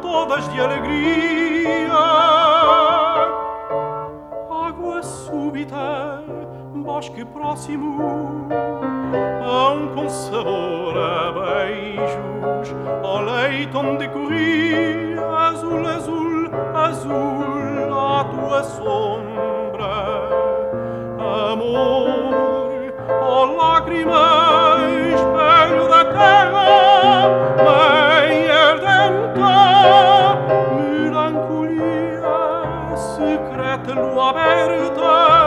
todas de alegria. Água súbita, bosque próximo, pão com sabor a beijos, ao leito onde corria, azul, azul, azul, a tua sombra. Amor, ó lágrimas, secret lo aperto